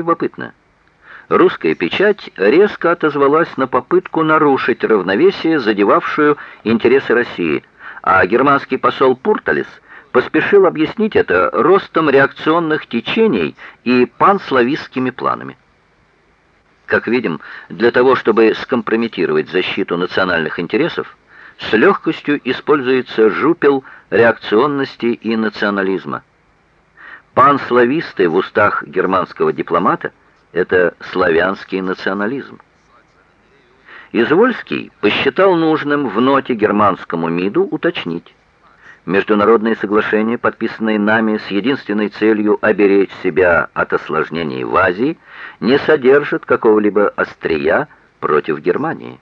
любопытно. Русская печать резко отозвалась на попытку нарушить равновесие, задевавшую интересы России, а германский посол Пурталис поспешил объяснить это ростом реакционных течений и панславистскими планами. Как видим, для того, чтобы скомпрометировать защиту национальных интересов, с легкостью используется жупел реакционности и национализма. Панслависты в устах германского дипломата – это славянский национализм. Извольский посчитал нужным в ноте германскому МИДу уточнить. Международные соглашения, подписанные нами с единственной целью оберечь себя от осложнений в Азии, не содержат какого-либо острия против Германии.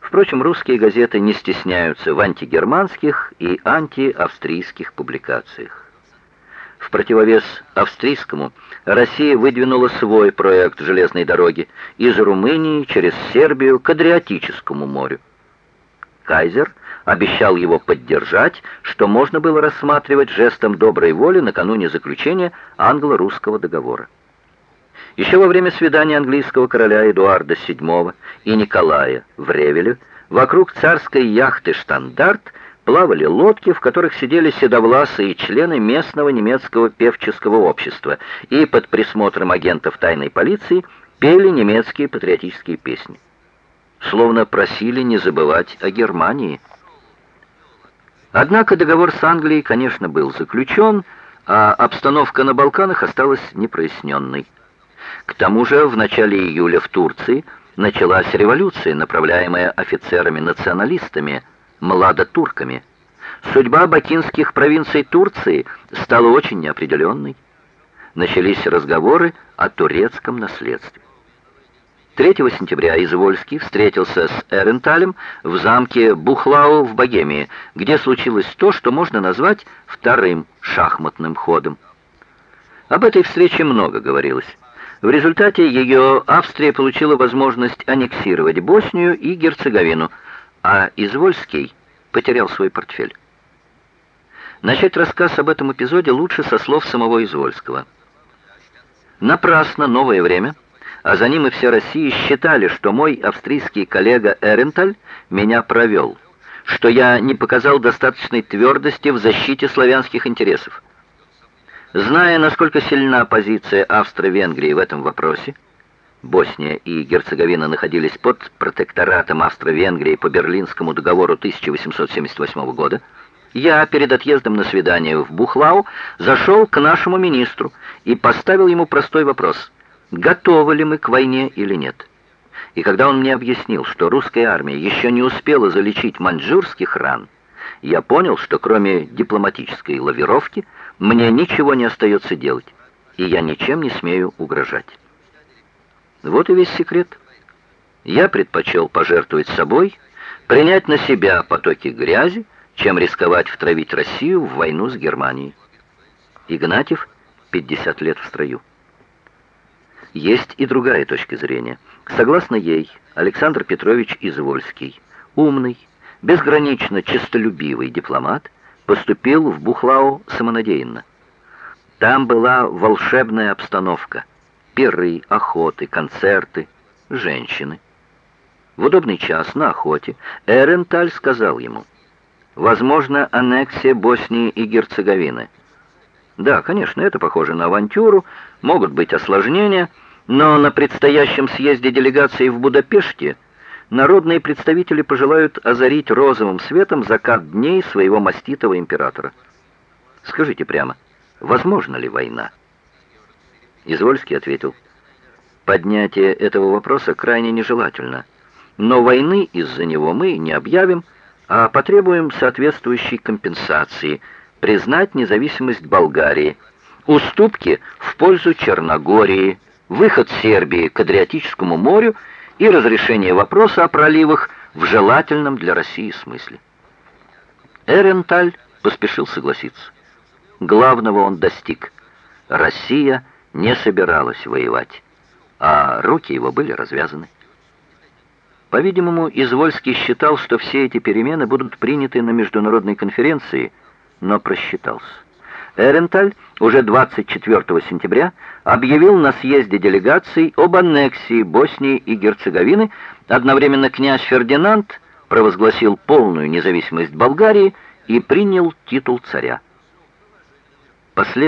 Впрочем, русские газеты не стесняются в антигерманских и антиавстрийских публикациях. В противовес австрийскому Россия выдвинула свой проект железной дороги из Румынии через Сербию к Адриатическому морю. Кайзер обещал его поддержать, что можно было рассматривать жестом доброй воли накануне заключения англо-русского договора. Еще во время свидания английского короля Эдуарда VII и Николая в Ревеле вокруг царской яхты «Штандарт» плавали лодки, в которых сидели седовласые члены местного немецкого певческого общества и под присмотром агентов тайной полиции пели немецкие патриотические песни. Словно просили не забывать о Германии. Однако договор с Англией, конечно, был заключен, а обстановка на Балканах осталась непроясненной. К тому же в начале июля в Турции началась революция, направляемая офицерами-националистами, младотурками. Судьба бакинских провинций Турции стала очень неопределенной. Начались разговоры о турецком наследстве. 3 сентября Извольский встретился с Эренталем в замке Бухлау в Богемии, где случилось то, что можно назвать вторым шахматным ходом. Об этой встрече много говорилось. В результате ее Австрия получила возможность аннексировать Боснию и Герцеговину, а Извольский потерял свой портфель. Начать рассказ об этом эпизоде лучше со слов самого Извольского. Напрасно новое время, а за ним и вся Россия считали, что мой австрийский коллега Эренталь меня провел, что я не показал достаточной твердости в защите славянских интересов. Зная, насколько сильна позиция Австро-Венгрии в этом вопросе, Босния и Герцеговина находились под протекторатом Австро-Венгрии по Берлинскому договору 1878 года, я перед отъездом на свидание в Бухлау зашел к нашему министру и поставил ему простой вопрос, готовы ли мы к войне или нет. И когда он мне объяснил, что русская армия еще не успела залечить маньчжурских ран, я понял, что кроме дипломатической лавировки мне ничего не остается делать, и я ничем не смею угрожать. Вот и весь секрет. Я предпочел пожертвовать собой, принять на себя потоки грязи, чем рисковать втравить Россию в войну с Германией. Игнатьев 50 лет в строю. Есть и другая точка зрения. Согласно ей, Александр Петрович Извольский, умный, безгранично честолюбивый дипломат, поступил в Бухлау самонадеянно. Там была волшебная обстановка. Пиры, охоты, концерты, женщины. В удобный час на охоте Эренталь сказал ему, «Возможно, аннексия Боснии и Герцеговины». Да, конечно, это похоже на авантюру, могут быть осложнения, но на предстоящем съезде делегации в Будапеште народные представители пожелают озарить розовым светом закат дней своего маститого императора. Скажите прямо, возможно ли война? Извольский ответил, поднятие этого вопроса крайне нежелательно, но войны из-за него мы не объявим, а потребуем соответствующей компенсации, признать независимость Болгарии, уступки в пользу Черногории, выход Сербии к Адриатическому морю и разрешение вопроса о проливах в желательном для России смысле. Эренталь поспешил согласиться. Главного он достиг. Россия не собиралась воевать, а руки его были развязаны. По-видимому, Извольский считал, что все эти перемены будут приняты на международной конференции, но просчитался. Эренталь уже 24 сентября объявил на съезде делегаций об аннексии Боснии и Герцеговины, одновременно князь Фердинанд провозгласил полную независимость Болгарии и принял титул царя. Последний